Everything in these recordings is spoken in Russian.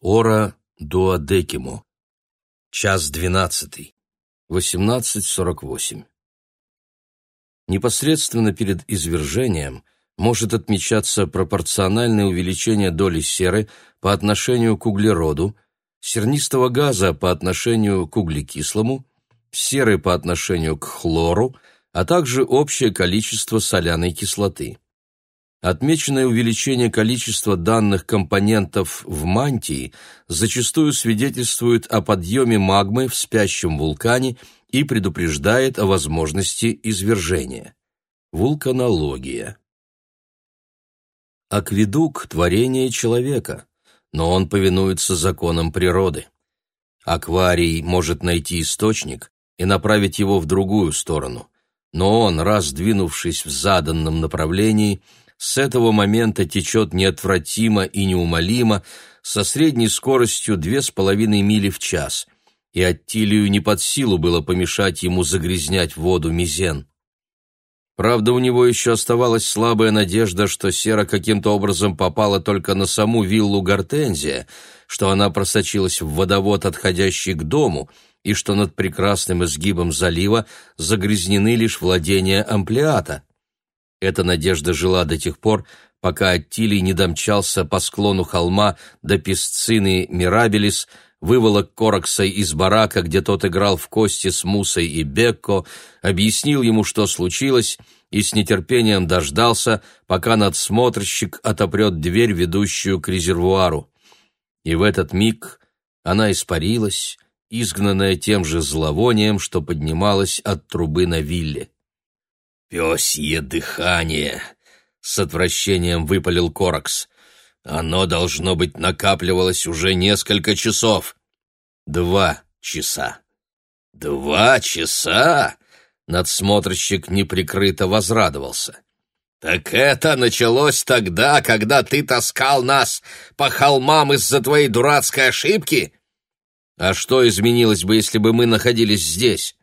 Ора дуодекимо. Час двенадцатый. 18.48. Непосредственно перед извержением может отмечаться пропорциональное увеличение доли серы по отношению к углероду, сернистого газа по отношению к углекислому, серы по отношению к хлору, а также общее количество соляной кислоты. Отмеченное увеличение количества данных компонентов в мантии зачастую свидетельствует о подъеме магмы в спящем вулкане и предупреждает о возможности извержения. Вулканология. Акведук – творение человека, но он повинуется законам природы. Акварий может найти источник и направить его в другую сторону, но он, раз двинувшись в заданном направлении – с этого момента течет неотвратимо и неумолимо со средней скоростью две с половиной мили в час, и Аттилию не под силу было помешать ему загрязнять воду мизен. Правда, у него еще оставалась слабая надежда, что сера каким-то образом попала только на саму виллу Гортензия, что она просочилась в водовод, отходящий к дому, и что над прекрасным изгибом залива загрязнены лишь владения амплиата. Эта надежда жила до тех пор, пока Аттилий не домчался по склону холма до Песцины Мирабелис, выволок Коракса из барака, где тот играл в кости с Мусой и Бекко, объяснил ему, что случилось, и с нетерпением дождался, пока надсмотрщик отопрет дверь, ведущую к резервуару. И в этот миг она испарилась, изгнанная тем же зловонием, что поднималась от трубы на вилле. «Пёсье дыхание!» — с отвращением выпалил Коракс. «Оно, должно быть, накапливалось уже несколько часов. Два часа». «Два часа?» — надсмотрщик неприкрыто возрадовался. «Так это началось тогда, когда ты таскал нас по холмам из-за твоей дурацкой ошибки?» «А что изменилось бы, если бы мы находились здесь?»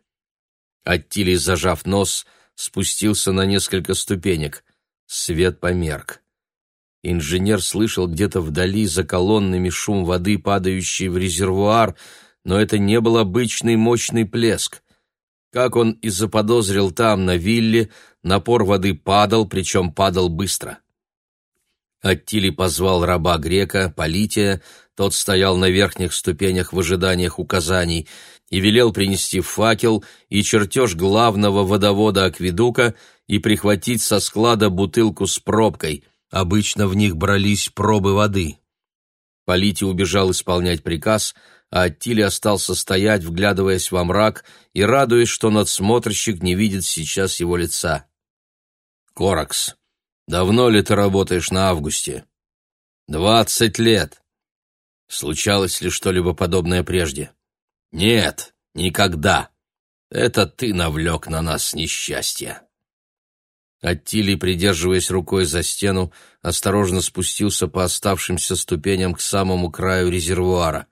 Аттилий, зажав нос, — спустился на несколько ступенек. Свет померк. Инженер слышал где-то вдали за колоннами шум воды, падающий в резервуар, но это не был обычный мощный плеск. Как он и заподозрил там, на вилле, напор воды падал, причем падал быстро. Аттили позвал раба грека, Полития, тот стоял на верхних ступенях в ожиданиях указаний — и велел принести факел и чертеж главного водовода акведука и прихватить со склада бутылку с пробкой. Обычно в них брались пробы воды. Полити убежал исполнять приказ, а Аттили остался стоять, вглядываясь во мрак и радуясь, что надсмотрщик не видит сейчас его лица. «Коракс, давно ли ты работаешь на августе?» «Двадцать лет. Случалось ли что-либо подобное прежде?» «Нет, никогда. Это ты навлек на нас несчастье». Аттилий, придерживаясь рукой за стену, осторожно спустился по оставшимся ступеням к самому краю резервуара.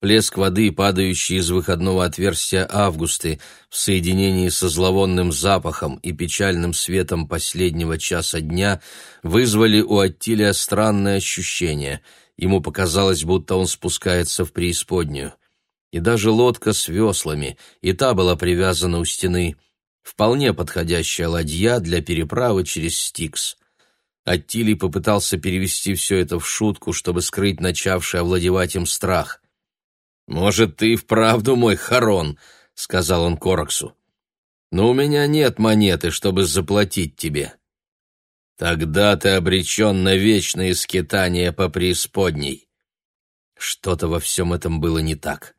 Плеск воды, падающий из выходного отверстия Августы, в соединении со зловонным запахом и печальным светом последнего часа дня, вызвали у Аттилия странное ощущение. Ему показалось, будто он спускается в преисподнюю и даже лодка с веслами, и та была привязана у стены. Вполне подходящая ладья для переправы через Стикс. Аттилий попытался перевести все это в шутку, чтобы скрыть начавший овладевать им страх. «Может, ты вправду мой Харон», — сказал он Кораксу. «Но у меня нет монеты, чтобы заплатить тебе». «Тогда ты обречен на вечное скитание по преисподней». Что-то во всем этом было не так.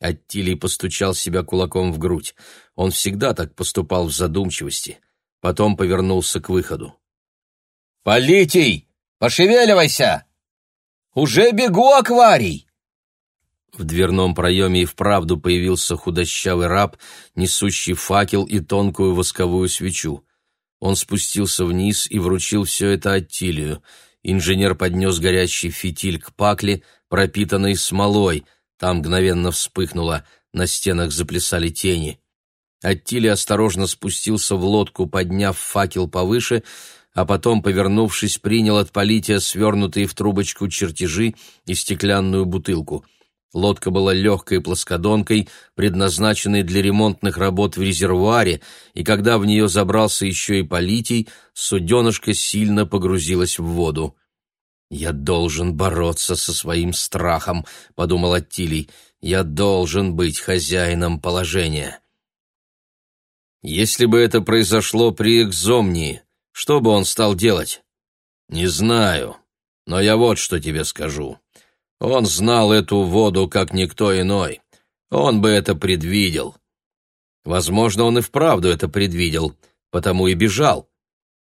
Аттилий постучал себя кулаком в грудь. Он всегда так поступал в задумчивости. Потом повернулся к выходу. «Политий! Пошевеливайся! Уже бегу, акварий!» В дверном проеме и вправду появился худощавый раб, несущий факел и тонкую восковую свечу. Он спустился вниз и вручил все это Аттилию. Инженер поднес горячий фитиль к пакле, пропитанной смолой — там мгновенно вспыхнуло, на стенах заплясали тени. Аттили осторожно спустился в лодку, подняв факел повыше, а потом, повернувшись, принял от Полития свернутые в трубочку чертежи и стеклянную бутылку. Лодка была легкой плоскодонкой, предназначенной для ремонтных работ в резервуаре, и когда в нее забрался еще и Политий, суденышко сильно погрузилось в воду. «Я должен бороться со своим страхом», — подумал Аттилий. «Я должен быть хозяином положения». Если бы это произошло при экзомнии, что бы он стал делать? Не знаю, но я вот что тебе скажу. Он знал эту воду, как никто иной. Он бы это предвидел. Возможно, он и вправду это предвидел, потому и бежал.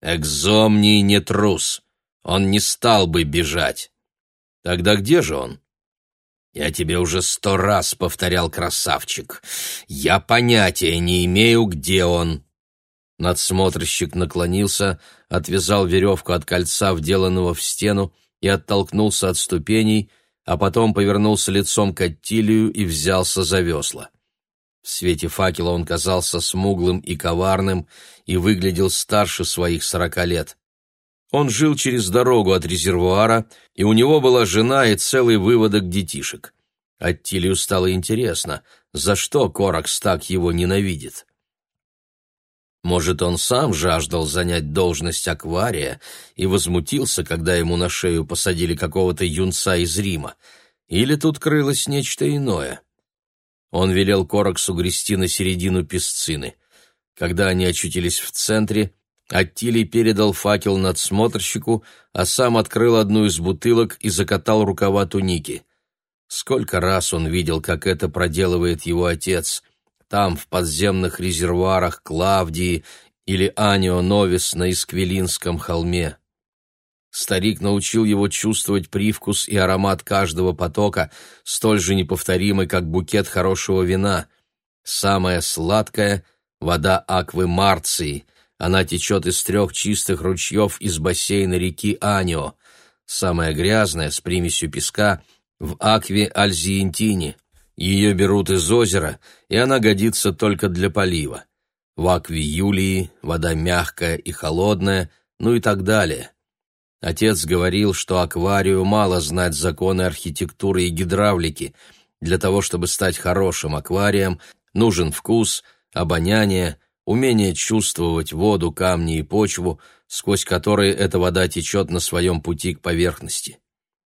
Экзомний не трус. Он не стал бы бежать. Тогда где же он? Я тебе уже сто раз повторял, красавчик. Я понятия не имею, где он. Надсмотрщик наклонился, отвязал веревку от кольца, вделанного в стену, и оттолкнулся от ступеней, а потом повернулся лицом к Аттилию и взялся за весла. В свете факела он казался смуглым и коварным и выглядел старше своих сорока лет. Он жил через дорогу от резервуара, и у него была жена и целый выводок детишек. Аттилию стало интересно, за что Коракс так его ненавидит. Может, он сам жаждал занять должность аквария и возмутился, когда ему на шею посадили какого-то юнца из Рима, или тут крылось нечто иное. Он велел Кораксу грести на середину песцины. Когда они очутились в центре, Аттилий передал факел надсмотрщику, а сам открыл одну из бутылок и закатал рукава туники. Сколько раз он видел, как это проделывает его отец, там, в подземных резервуарах Клавдии или Анио Новис на Исквилинском холме. Старик научил его чувствовать привкус и аромат каждого потока, столь же неповторимый, как букет хорошего вина. Самое сладкое — вода Аквы Марции — она течет из трех чистых ручьев из бассейна реки Анио. Самая грязная, с примесью песка, в Акве Альзиентине. Ее берут из озера, и она годится только для полива. В Акве Юлии вода мягкая и холодная, ну и так далее. Отец говорил, что акварию мало знать законы архитектуры и гидравлики. Для того, чтобы стать хорошим акварием, нужен вкус, обоняние, умение чувствовать воду, камни и почву, сквозь которые эта вода течет на своем пути к поверхности.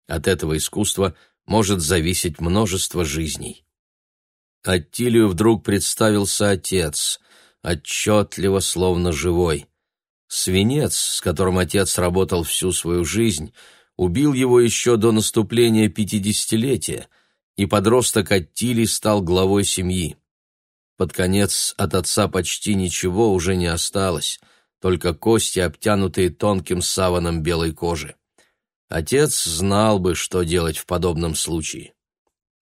От этого искусства может зависеть множество жизней. Аттилию вдруг представился отец, отчетливо, словно живой. Свинец, с которым отец работал всю свою жизнь, убил его еще до наступления пятидесятилетия, и подросток Аттилий стал главой семьи. Под конец от отца почти ничего уже не осталось, только кости, обтянутые тонким саваном белой кожи. Отец знал бы, что делать в подобном случае.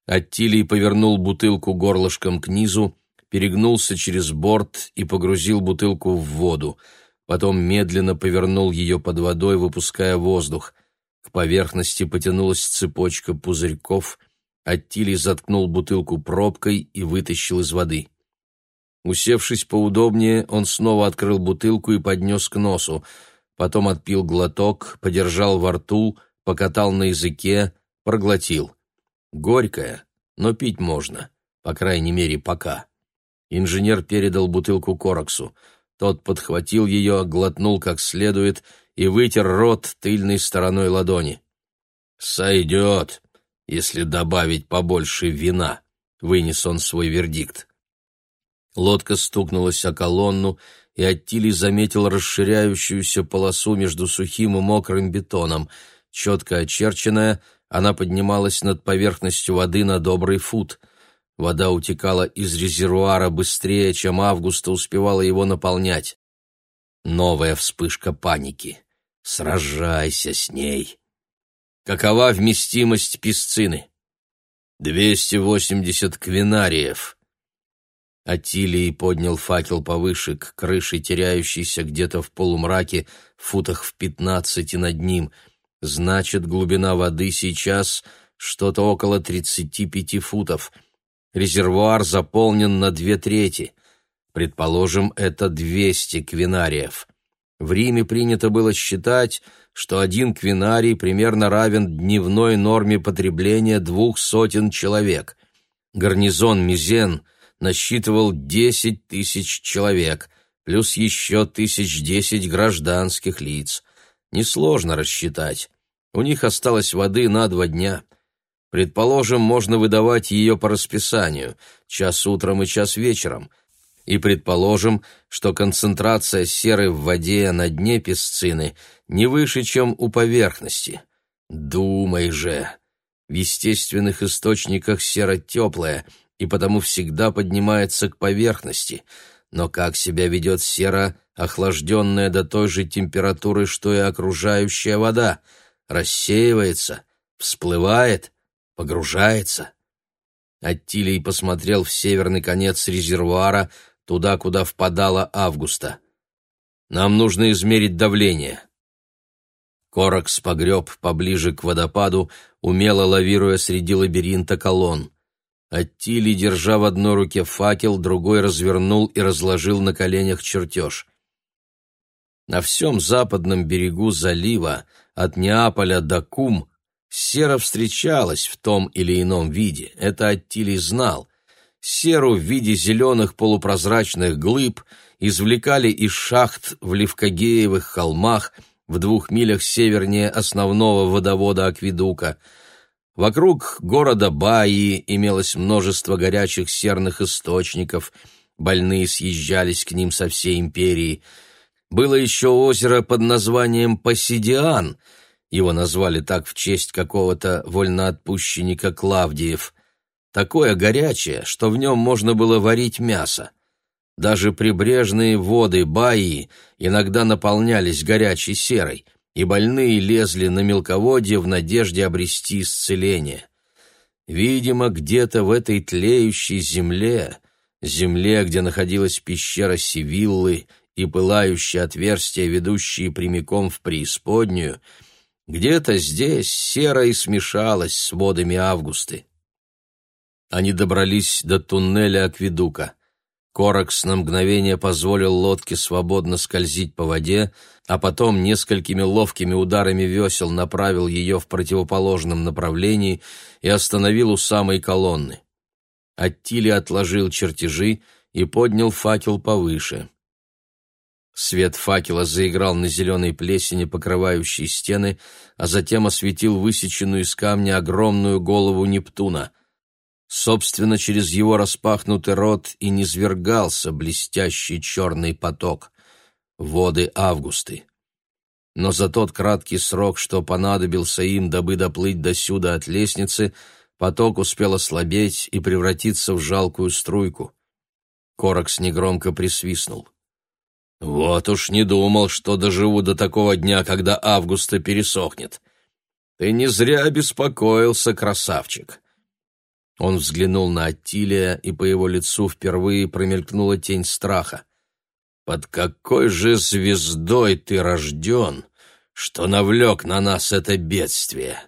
Аттилий повернул бутылку горлышком к низу, перегнулся через борт и погрузил бутылку в воду. Потом медленно повернул ее под водой, выпуская воздух. К поверхности потянулась цепочка пузырьков. Аттилий заткнул бутылку пробкой и вытащил из воды. Усевшись поудобнее, он снова открыл бутылку и поднес к носу. Потом отпил глоток, подержал во рту, покатал на языке, проглотил. Горькое, но пить можно, по крайней мере, пока. Инженер передал бутылку Кораксу. Тот подхватил ее, глотнул как следует и вытер рот тыльной стороной ладони. «Сойдет, если добавить побольше вина», — вынес он свой вердикт. Лодка стукнулась о колонну, и Аттилий заметил расширяющуюся полосу между сухим и мокрым бетоном. Четко очерченная, она поднималась над поверхностью воды на добрый фут. Вода утекала из резервуара быстрее, чем Августа успевала его наполнять. Новая вспышка паники. Сражайся с ней. Какова вместимость песцины? Двести восемьдесят квинариев. Атилий поднял факел повыше, к крыше, теряющейся где-то в полумраке, футах в пятнадцати над ним. Значит, глубина воды сейчас что-то около тридцати пяти футов. Резервуар заполнен на две трети. Предположим, это двести квинариев. В Риме принято было считать, что один квинарий примерно равен дневной норме потребления двух сотен человек. Гарнизон Мизен насчитывал десять тысяч человек, плюс еще тысяч десять гражданских лиц. Несложно рассчитать. У них осталось воды на два дня. Предположим, можно выдавать ее по расписанию, час утром и час вечером – и предположим, что концентрация серы в воде на дне песцины не выше, чем у поверхности. Думай же! В естественных источниках сера теплая и потому всегда поднимается к поверхности. Но как себя ведет сера, охлажденная до той же температуры, что и окружающая вода? Рассеивается, всплывает, погружается. Аттилий посмотрел в северный конец резервуара, туда, куда впадала Августа. Нам нужно измерить давление. Коракс погреб поближе к водопаду, умело лавируя среди лабиринта колонн. Аттили, держа в одной руке факел, другой развернул и разложил на коленях чертеж. На всем западном берегу залива, от Неаполя до Кум, сера встречалась в том или ином виде. Это Аттили знал серу в виде зеленых полупрозрачных глыб извлекали из шахт в Левкогеевых холмах в двух милях севернее основного водовода Акведука. Вокруг города Баи имелось множество горячих серных источников, больные съезжались к ним со всей империи. Было еще озеро под названием Посидиан, его назвали так в честь какого-то вольноотпущенника Клавдиев – такое горячее, что в нем можно было варить мясо. Даже прибрежные воды Баи иногда наполнялись горячей серой, и больные лезли на мелководье в надежде обрести исцеление. Видимо, где-то в этой тлеющей земле, земле, где находилась пещера Сивиллы и пылающие отверстия, ведущие прямиком в преисподнюю, где-то здесь сера и смешалась с водами Августы. Они добрались до туннеля Акведука. Коракс на мгновение позволил лодке свободно скользить по воде, а потом несколькими ловкими ударами весел направил ее в противоположном направлении и остановил у самой колонны. Аттили отложил чертежи и поднял факел повыше. Свет факела заиграл на зеленой плесени, покрывающей стены, а затем осветил высеченную из камня огромную голову Нептуна. Собственно, через его распахнутый рот и низвергался блестящий черный поток. Воды Августы. Но за тот краткий срок, что понадобился им, дабы доплыть до сюда от лестницы, поток успел ослабеть и превратиться в жалкую струйку. Коракс негромко присвистнул. «Вот уж не думал, что доживу до такого дня, когда Августа пересохнет. Ты не зря беспокоился, красавчик. Он взглянул на Аттилия, и по его лицу впервые промелькнула тень страха. «Под какой же звездой ты рожден, что навлек на нас это бедствие?»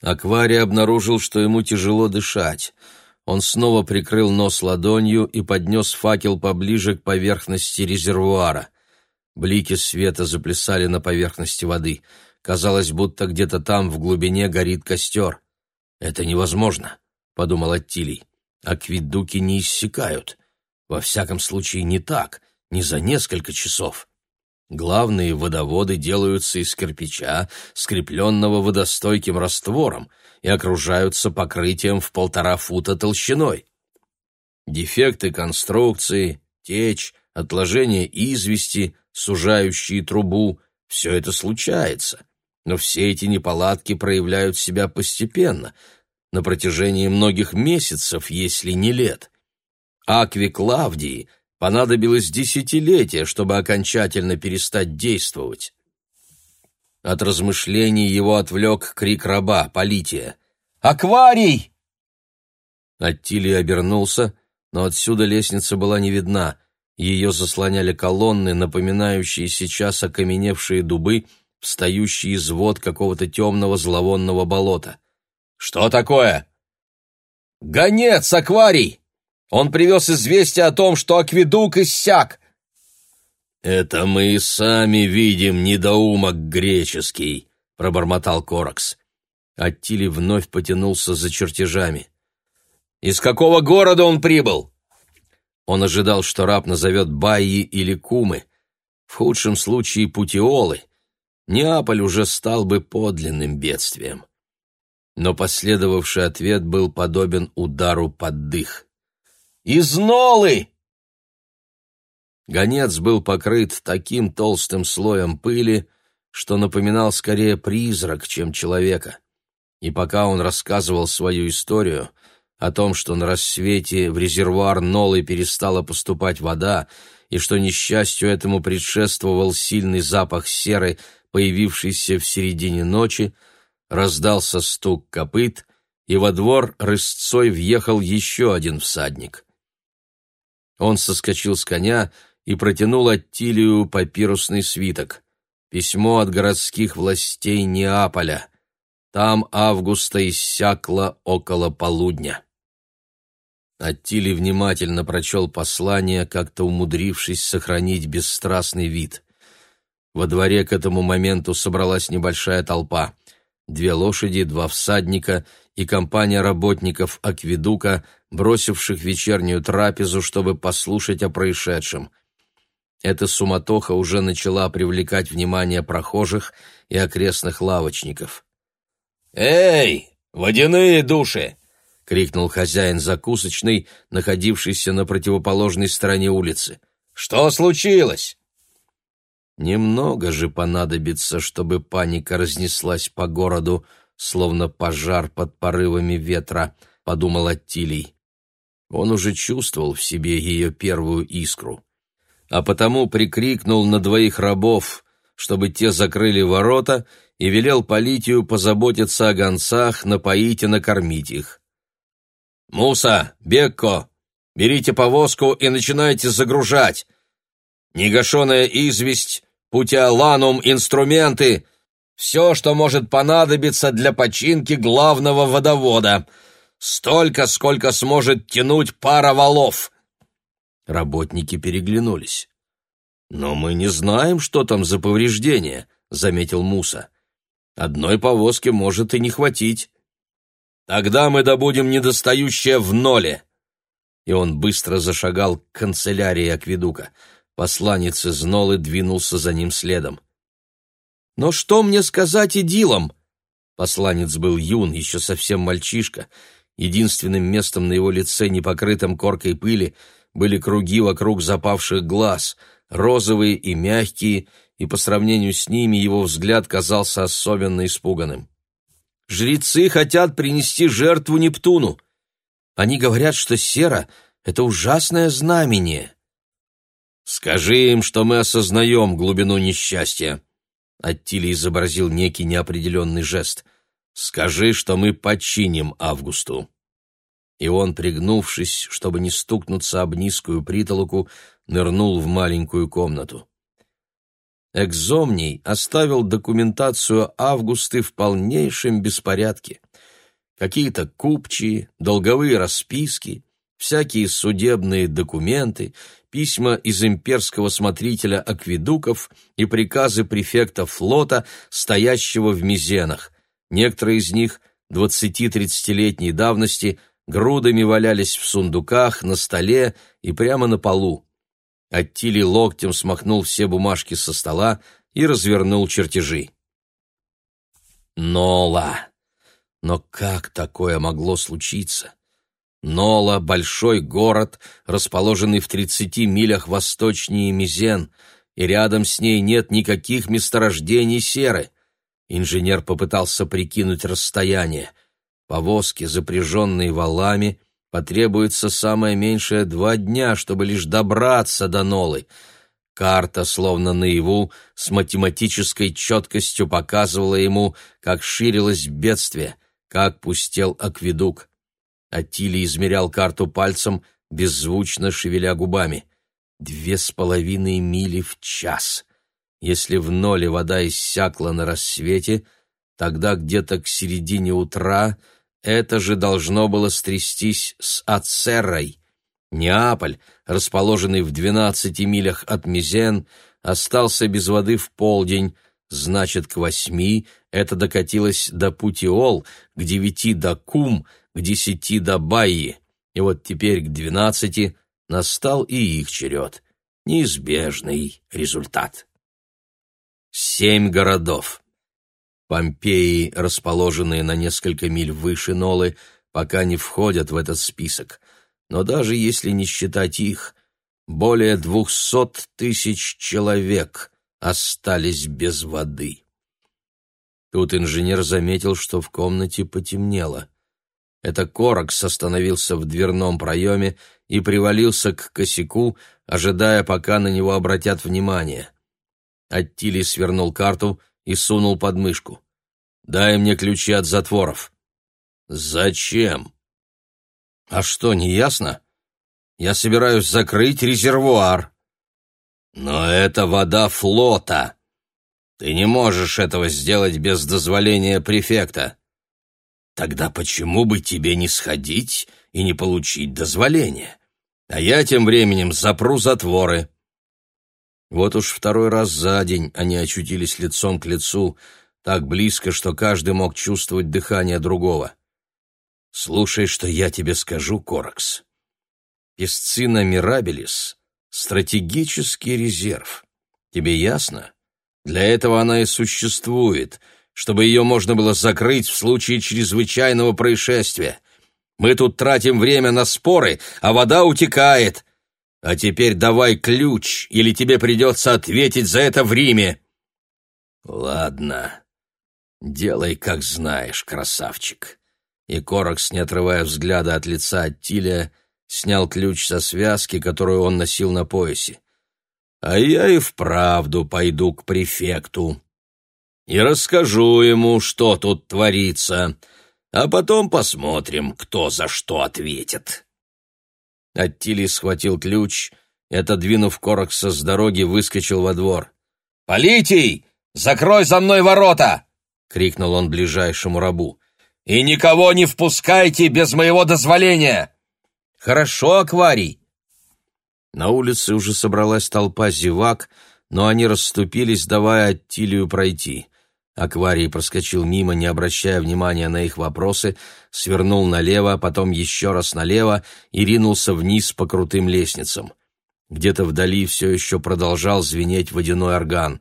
Акварий обнаружил, что ему тяжело дышать. Он снова прикрыл нос ладонью и поднес факел поближе к поверхности резервуара. Блики света заплясали на поверхности воды. Казалось, будто где-то там в глубине горит костер. «Это невозможно!» — подумал Аттилий. «Акведуки не иссякают. Во всяком случае, не так, не за несколько часов. Главные водоводы делаются из кирпича, скрепленного водостойким раствором, и окружаются покрытием в полтора фута толщиной. Дефекты конструкции, течь, отложение извести, сужающие трубу — все это случается. Но все эти неполадки проявляют себя постепенно, на протяжении многих месяцев, если не лет. Акве Клавдии понадобилось десятилетие, чтобы окончательно перестать действовать. От размышлений его отвлек крик раба, Полития. «Акварий!» Аттилий обернулся, но отсюда лестница была не видна. Ее заслоняли колонны, напоминающие сейчас окаменевшие дубы, встающие из вод какого-то темного зловонного болота. «Что такое?» «Гонец, акварий! Он привез известие о том, что акведук иссяк!» «Это мы сами видим, недоумок греческий», — пробормотал Коракс. Аттили вновь потянулся за чертежами. «Из какого города он прибыл?» Он ожидал, что раб назовет Байи или Кумы, в худшем случае Путиолы. Неаполь уже стал бы подлинным бедствием. Но последовавший ответ был подобен удару под дых. «Из Нолы!» Гонец был покрыт таким толстым слоем пыли, что напоминал скорее призрак, чем человека. И пока он рассказывал свою историю о том, что на рассвете в резервуар Нолы перестала поступать вода, и что несчастью этому предшествовал сильный запах серы, появившийся в середине ночи, раздался стук копыт, и во двор рысцой въехал еще один всадник. Он соскочил с коня и протянул Аттилию папирусный свиток. Письмо от городских властей Неаполя. Там августа иссякло около полудня. Аттилий внимательно прочел послание, как-то умудрившись сохранить бесстрастный вид. Во дворе к этому моменту собралась небольшая толпа. Две лошади, два всадника и компания работников акведука, бросивших вечернюю трапезу, чтобы послушать о происшедшем — эта суматоха уже начала привлекать внимание прохожих и окрестных лавочников. «Эй, водяные души!» — крикнул хозяин закусочной, находившийся на противоположной стороне улицы. «Что случилось?» Немного же понадобится, чтобы паника разнеслась по городу, словно пожар под порывами ветра, — подумал Аттилий. Он уже чувствовал в себе ее первую искру а потому прикрикнул на двоих рабов, чтобы те закрыли ворота, и велел Политию позаботиться о гонцах, напоить и накормить их. «Муса, Бекко, берите повозку и начинайте загружать. Негашенная известь, путиоланум, инструменты — все, что может понадобиться для починки главного водовода. Столько, сколько сможет тянуть пара валов. Работники переглянулись. «Но мы не знаем, что там за повреждения», — заметил Муса. «Одной повозки может и не хватить». «Тогда мы добудем недостающее в ноле». И он быстро зашагал к канцелярии Акведука. Посланец из Нолы двинулся за ним следом. «Но что мне сказать идилам?» Посланец был юн, еще совсем мальчишка. Единственным местом на его лице, не покрытым коркой пыли, были круги вокруг запавших глаз, розовые и мягкие, и по сравнению с ними его взгляд казался особенно испуганным. «Жрецы хотят принести жертву Нептуну. Они говорят, что сера — это ужасное знамение». «Скажи им, что мы осознаем глубину несчастья», — Аттили изобразил некий неопределенный жест. «Скажи, что мы починим Августу» и он, пригнувшись, чтобы не стукнуться об низкую притолоку, нырнул в маленькую комнату. Экзомний оставил документацию Августы в полнейшем беспорядке. Какие-то купчие, долговые расписки, всякие судебные документы, письма из имперского смотрителя акведуков и приказы префекта флота, стоящего в Мизенах. Некоторые из них, двадцати-тридцатилетней давности, грудами валялись в сундуках, на столе и прямо на полу. Аттили локтем смахнул все бумажки со стола и развернул чертежи. Нола! Но как такое могло случиться? Нола — большой город, расположенный в тридцати милях восточнее Мизен, и рядом с ней нет никаких месторождений серы. Инженер попытался прикинуть расстояние — Повозки, запряженные валами, потребуется самое меньшее два дня, чтобы лишь добраться до Нолы. Карта, словно наяву, с математической четкостью показывала ему, как ширилось бедствие, как пустел акведук. Атили измерял карту пальцем, беззвучно шевеля губами. Две с половиной мили в час. Если в ноле вода иссякла на рассвете, тогда где-то к середине утра — это же должно было стрястись с Ацеррой. Неаполь, расположенный в двенадцати милях от Мизен, остался без воды в полдень, значит, к восьми это докатилось до Путиол, к девяти до Кум, к десяти до Байи, и вот теперь к двенадцати настал и их черед. Неизбежный результат. Семь городов. Помпеи, расположенные на несколько миль выше Нолы, пока не входят в этот список. Но даже если не считать их, более двухсот тысяч человек остались без воды. Тут инженер заметил, что в комнате потемнело. Это Коракс остановился в дверном проеме и привалился к косяку, ожидая, пока на него обратят внимание. Аттили свернул карту и сунул под мышку. «Дай мне ключи от затворов». «Зачем?» «А что, не ясно? Я собираюсь закрыть резервуар». «Но это вода флота. Ты не можешь этого сделать без дозволения префекта». «Тогда почему бы тебе не сходить и не получить дозволение? А я тем временем запру затворы». Вот уж второй раз за день они очутились лицом к лицу, так близко, что каждый мог чувствовать дыхание другого. «Слушай, что я тебе скажу, Коракс. Песцина Мирабелис — стратегический резерв. Тебе ясно? Для этого она и существует, чтобы ее можно было закрыть в случае чрезвычайного происшествия. Мы тут тратим время на споры, а вода утекает. А теперь давай ключ, или тебе придется ответить за это в Риме. Ладно, делай, как знаешь, красавчик. И Коракс, не отрывая взгляда от лица Аттилия, снял ключ со связки, которую он носил на поясе. А я и вправду пойду к префекту и расскажу ему, что тут творится, а потом посмотрим, кто за что ответит. Аттилий схватил ключ и, отодвинув Корокса с дороги, выскочил во двор. «Политий! Закрой за мной ворота!» — крикнул он ближайшему рабу. «И никого не впускайте без моего дозволения!» «Хорошо, акварий!» На улице уже собралась толпа зевак, но они расступились, давая Аттилию пройти. Акварий проскочил мимо, не обращая внимания на их вопросы, свернул налево, потом еще раз налево и ринулся вниз по крутым лестницам. Где-то вдали все еще продолжал звенеть водяной орган.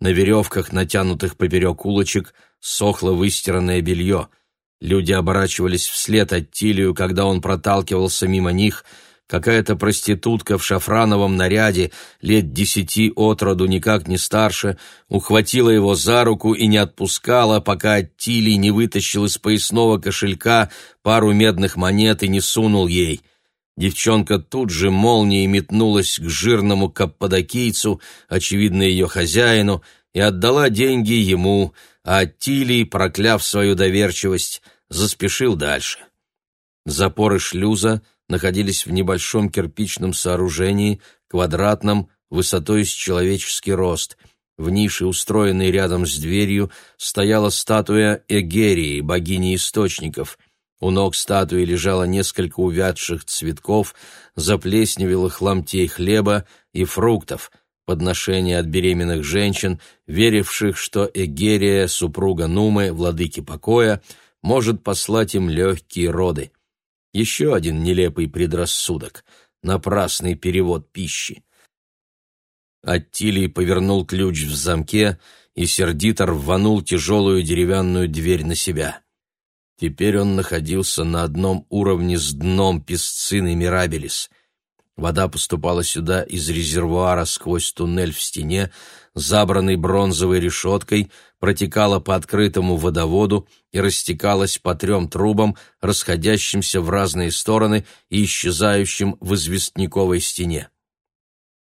На веревках, натянутых поперек улочек, сохло выстиранное белье. Люди оборачивались вслед от Тилию, когда он проталкивался мимо них — Какая-то проститутка в шафрановом наряде, лет десяти от роду, никак не старше, ухватила его за руку и не отпускала, пока Тилий не вытащил из поясного кошелька пару медных монет и не сунул ей. Девчонка тут же молнией метнулась к жирному каппадокийцу, очевидно, ее хозяину, и отдала деньги ему, а Тилий, прокляв свою доверчивость, заспешил дальше. Запоры шлюза находились в небольшом кирпичном сооружении, квадратном, высотой с человеческий рост. В нише, устроенной рядом с дверью, стояла статуя Эгерии, богини источников. У ног статуи лежало несколько увядших цветков, заплесневелых ломтей хлеба и фруктов, подношения от беременных женщин, веривших, что Эгерия, супруга Нумы, владыки покоя, может послать им легкие роды. Еще один нелепый предрассудок, напрасный перевод пищи. Аттилий повернул ключ в замке и сердито рванул тяжелую деревянную дверь на себя. Теперь он находился на одном уровне с дном песцины Мирабелис. Вода поступала сюда из резервуара сквозь туннель в стене, забранный бронзовой решеткой, протекала по открытому водоводу и растекалась по трем трубам, расходящимся в разные стороны и исчезающим в известняковой стене.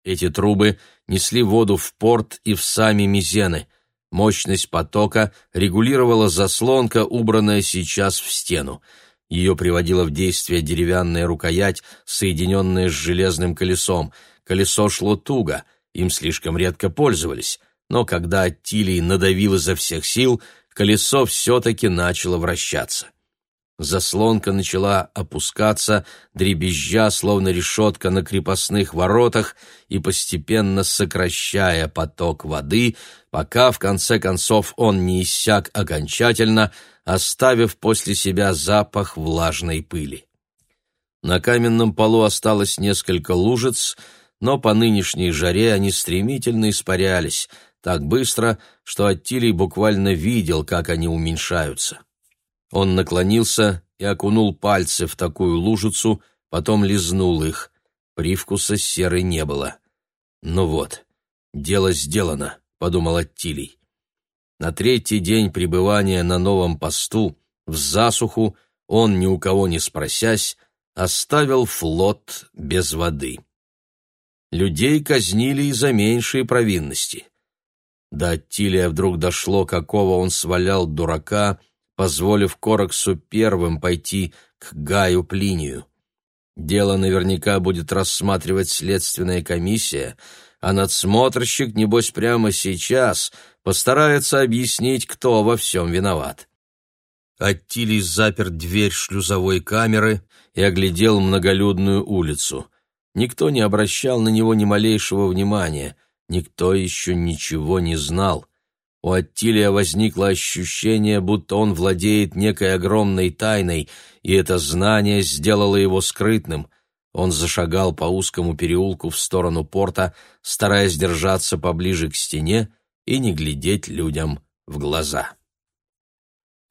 Эти трубы несли воду в порт и в сами Мизены. Мощность потока регулировала заслонка, убранная сейчас в стену. Ее приводила в действие деревянная рукоять, соединенная с железным колесом. Колесо шло туго, им слишком редко пользовались но когда Аттилий надавил изо всех сил, колесо все-таки начало вращаться. Заслонка начала опускаться, дребезжа, словно решетка на крепостных воротах, и постепенно сокращая поток воды, пока, в конце концов, он не иссяк окончательно, оставив после себя запах влажной пыли. На каменном полу осталось несколько лужиц, но по нынешней жаре они стремительно испарялись, так быстро, что Аттилий буквально видел, как они уменьшаются. Он наклонился и окунул пальцы в такую лужицу, потом лизнул их. Привкуса серы не было. «Ну вот, дело сделано», — подумал Аттилий. На третий день пребывания на новом посту, в засуху, он, ни у кого не спросясь, оставил флот без воды. Людей казнили и за меньшие провинности. До Аттилия вдруг дошло, какого он свалял дурака — позволив Кораксу первым пойти к Гаю Плинию. Дело наверняка будет рассматривать следственная комиссия, а надсмотрщик, небось, прямо сейчас постарается объяснить, кто во всем виноват. Аттилий запер дверь шлюзовой камеры и оглядел многолюдную улицу. Никто не обращал на него ни малейшего внимания, никто еще ничего не знал. У Аттилия возникло ощущение, будто он владеет некой огромной тайной, и это знание сделало его скрытным. Он зашагал по узкому переулку в сторону порта, стараясь держаться поближе к стене и не глядеть людям в глаза.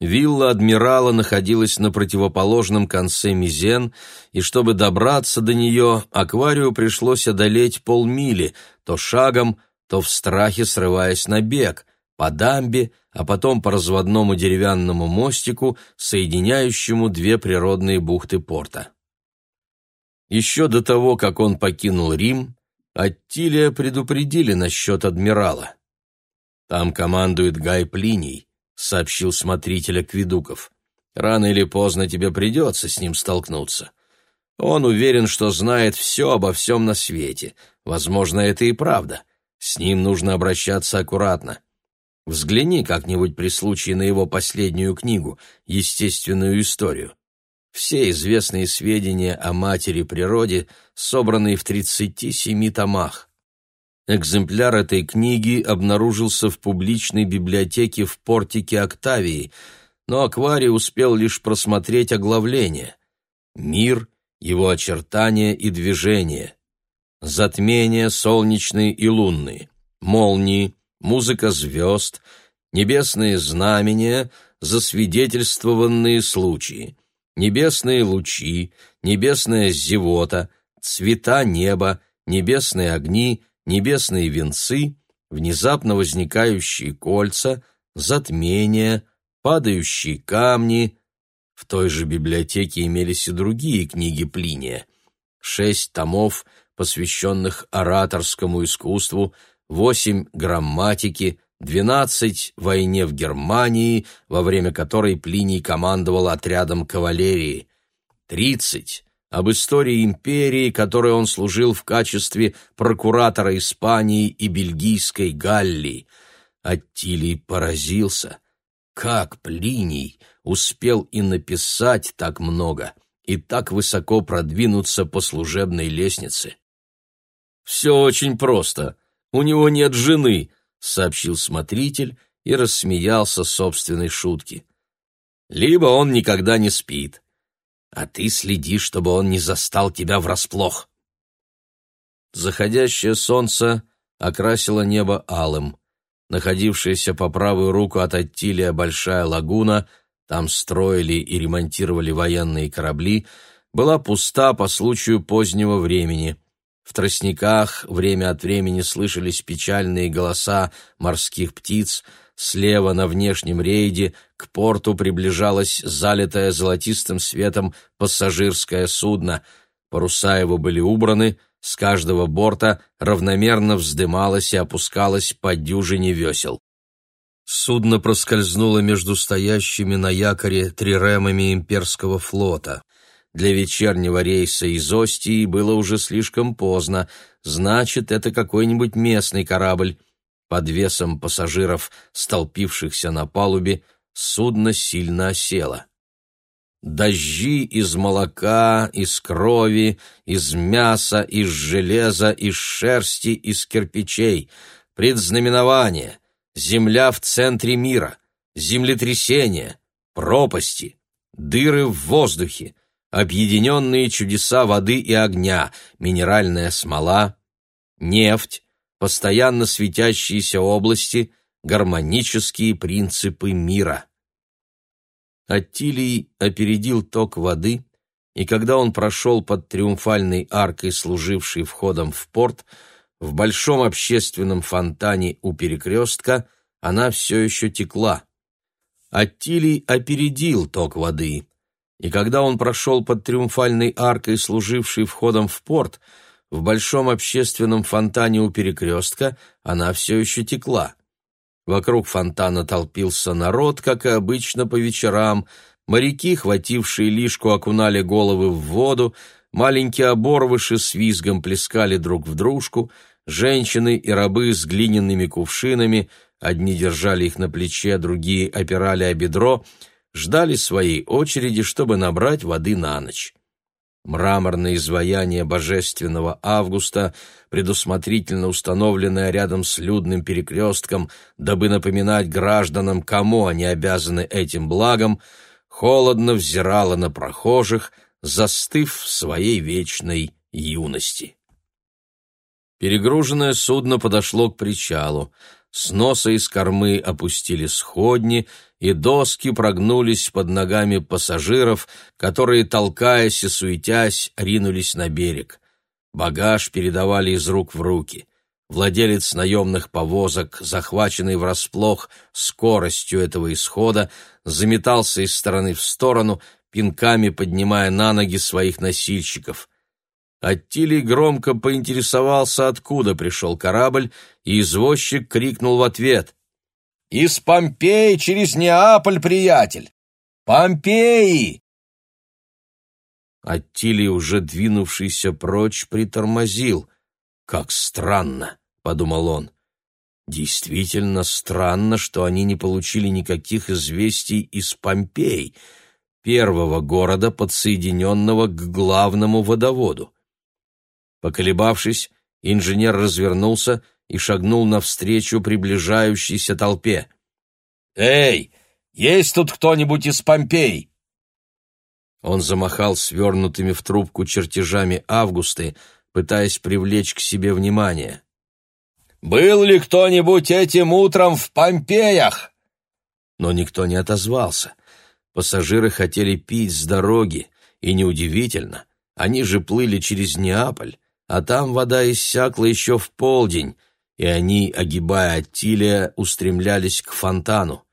Вилла адмирала находилась на противоположном конце Мизен, и чтобы добраться до нее, акварию пришлось одолеть полмили, то шагом, то в страхе срываясь на бег — по дамбе, а потом по разводному деревянному мостику, соединяющему две природные бухты порта. Еще до того, как он покинул Рим, Аттилия предупредили насчет адмирала. «Там командует Гай Плиний», — сообщил смотритель Акведуков. «Рано или поздно тебе придется с ним столкнуться. Он уверен, что знает все обо всем на свете. Возможно, это и правда. С ним нужно обращаться аккуратно. Взгляни как-нибудь при случае на его последнюю книгу «Естественную историю». Все известные сведения о матери природе собраны в 37 томах. Экземпляр этой книги обнаружился в публичной библиотеке в портике Октавии, но Акварий успел лишь просмотреть оглавление. Мир, его очертания и движения. Затмения солнечные и лунные, молнии, музыка звезд, небесные знамения, засвидетельствованные случаи, небесные лучи, небесная зевота, цвета неба, небесные огни, небесные венцы, внезапно возникающие кольца, затмения, падающие камни. В той же библиотеке имелись и другие книги Плиния. Шесть томов, посвященных ораторскому искусству, восемь грамматики, двенадцать войне в Германии, во время которой Плиний командовал отрядом кавалерии, тридцать об истории империи, которой он служил в качестве прокуратора Испании и Бельгийской Галлии. Аттилий поразился, как Плиний успел и написать так много, и так высоко продвинуться по служебной лестнице. «Все очень просто», у него нет жены», — сообщил смотритель и рассмеялся собственной шутки. «Либо он никогда не спит, а ты следи, чтобы он не застал тебя врасплох». Заходящее солнце окрасило небо алым. Находившаяся по правую руку от Аттилия большая лагуна, там строили и ремонтировали военные корабли, была пуста по случаю позднего времени — в тростниках время от времени слышались печальные голоса морских птиц, слева на внешнем рейде к порту приближалось залитое золотистым светом пассажирское судно. Паруса его были убраны, с каждого борта равномерно вздымалось и опускалось по дюжине весел. Судно проскользнуло между стоящими на якоре триремами имперского флота. Для вечернего рейса из Остии было уже слишком поздно, значит, это какой-нибудь местный корабль. Под весом пассажиров, столпившихся на палубе, судно сильно осело. дожди из молока, из крови, из мяса, из железа, из шерсти, из кирпичей, предзнаменование, земля в центре мира, землетрясение, пропасти, дыры в воздухе, объединенные чудеса воды и огня, минеральная смола, нефть, постоянно светящиеся области, гармонические принципы мира. Аттилий опередил ток воды, и когда он прошел под триумфальной аркой, служившей входом в порт, в большом общественном фонтане у перекрестка она все еще текла. Аттилий опередил ток воды, и когда он прошел под триумфальной аркой, служившей входом в порт, в большом общественном фонтане у перекрестка она все еще текла. Вокруг фонтана толпился народ, как и обычно по вечерам. Моряки, хватившие лишку, окунали головы в воду, маленькие оборвыши с визгом плескали друг в дружку, женщины и рабы с глиняными кувшинами, одни держали их на плече, другие опирали о бедро, ждали своей очереди, чтобы набрать воды на ночь. Мраморное изваяние божественного Августа, предусмотрительно установленное рядом с людным перекрестком, дабы напоминать гражданам, кому они обязаны этим благом, холодно взирало на прохожих, застыв в своей вечной юности. Перегруженное судно подошло к причалу. С носа и с кормы опустили сходни, и доски прогнулись под ногами пассажиров, которые, толкаясь и суетясь, ринулись на берег. Багаж передавали из рук в руки. Владелец наемных повозок, захваченный врасплох скоростью этого исхода, заметался из стороны в сторону, пинками поднимая на ноги своих носильщиков. Аттилий громко поинтересовался, откуда пришел корабль, и извозчик крикнул в ответ. «Из Помпеи через Неаполь, приятель! Помпеи!» Аттилий, уже двинувшийся прочь, притормозил. «Как странно!» — подумал он. «Действительно странно, что они не получили никаких известий из Помпей, первого города, подсоединенного к главному водоводу». Поколебавшись, инженер развернулся и шагнул навстречу приближающейся толпе. «Эй, есть тут кто-нибудь из Помпей?» Он замахал свернутыми в трубку чертежами Августы, пытаясь привлечь к себе внимание. «Был ли кто-нибудь этим утром в Помпеях?» Но никто не отозвался. Пассажиры хотели пить с дороги, и неудивительно, они же плыли через Неаполь, а там вода иссякла еще в полдень, и они, огибая Аттилия, устремлялись к фонтану.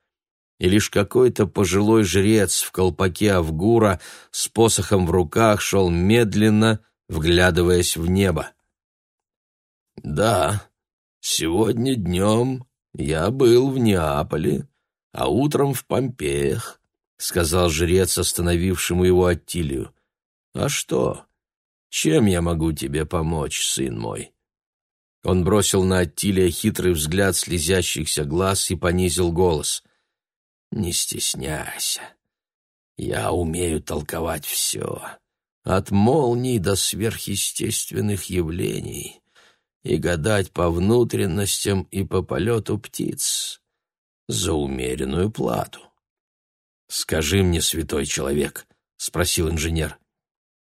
И лишь какой-то пожилой жрец в колпаке Авгура с посохом в руках шел медленно, вглядываясь в небо. «Да, сегодня днем я был в Неаполе, а утром в Помпеях», — сказал жрец, остановившему его Аттилию. «А что?» Чем я могу тебе помочь, сын мой?» Он бросил на Аттилия хитрый взгляд слезящихся глаз и понизил голос. «Не стесняйся. Я умею толковать все, от молний до сверхъестественных явлений, и гадать по внутренностям и по полету птиц за умеренную плату». «Скажи мне, святой человек», — спросил инженер,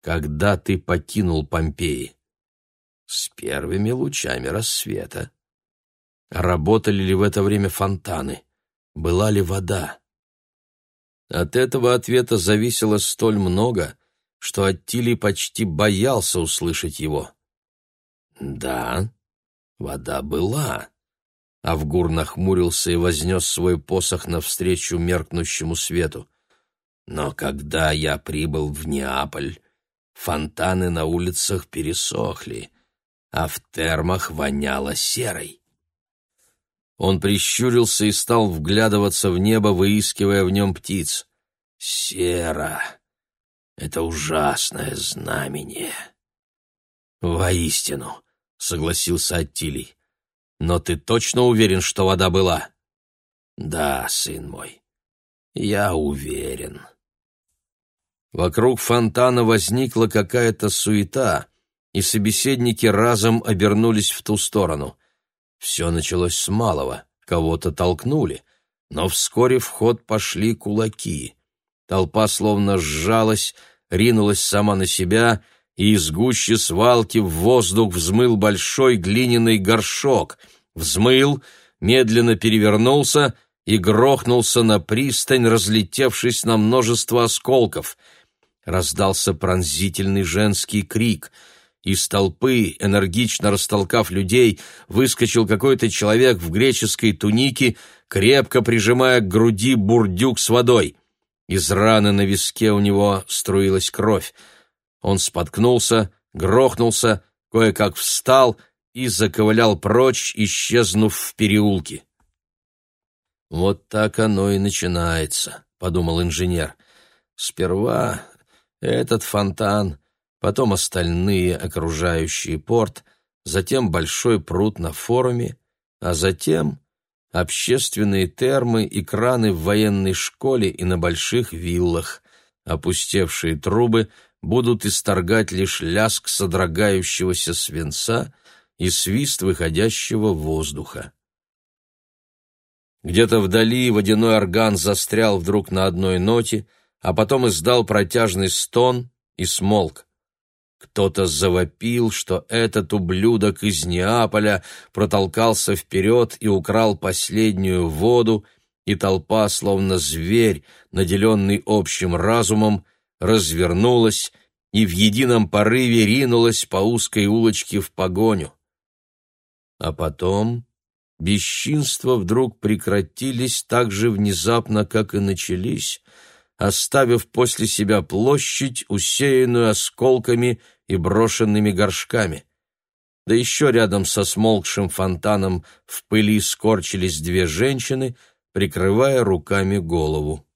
когда ты покинул Помпеи? С первыми лучами рассвета. Работали ли в это время фонтаны? Была ли вода? От этого ответа зависело столь много, что Аттилий почти боялся услышать его. «Да, вода была». Авгур нахмурился и вознес свой посох навстречу меркнущему свету. «Но когда я прибыл в Неаполь, Фонтаны на улицах пересохли, а в термах воняло серой. Он прищурился и стал вглядываться в небо, выискивая в нем птиц. «Сера! Это ужасное знамение!» «Воистину!» — согласился Аттилий. «Но ты точно уверен, что вода была?» «Да, сын мой, я уверен». Вокруг фонтана возникла какая-то суета, и собеседники разом обернулись в ту сторону. Все началось с малого, кого-то толкнули, но вскоре в ход пошли кулаки. Толпа словно сжалась, ринулась сама на себя, и из гущи свалки в воздух взмыл большой глиняный горшок. Взмыл, медленно перевернулся и грохнулся на пристань, разлетевшись на множество осколков. Раздался пронзительный женский крик — из толпы, энергично растолкав людей, выскочил какой-то человек в греческой тунике, крепко прижимая к груди бурдюк с водой. Из раны на виске у него струилась кровь. Он споткнулся, грохнулся, кое-как встал и заковылял прочь, исчезнув в переулке. «Вот так оно и начинается», — подумал инженер. «Сперва этот фонтан, потом остальные окружающие порт, затем большой пруд на форуме, а затем общественные термы и краны в военной школе и на больших виллах. Опустевшие трубы будут исторгать лишь ляск содрогающегося свинца и свист выходящего воздуха. Где-то вдали водяной орган застрял вдруг на одной ноте, а потом издал протяжный стон и смолк. Кто-то завопил, что этот ублюдок из Неаполя протолкался вперед и украл последнюю воду, и толпа, словно зверь, наделенный общим разумом, развернулась и в едином порыве ринулась по узкой улочке в погоню. А потом бесчинства вдруг прекратились так же внезапно, как и начались — оставив после себя площадь, усеянную осколками и брошенными горшками. Да еще рядом со смолкшим фонтаном в пыли скорчились две женщины, прикрывая руками голову.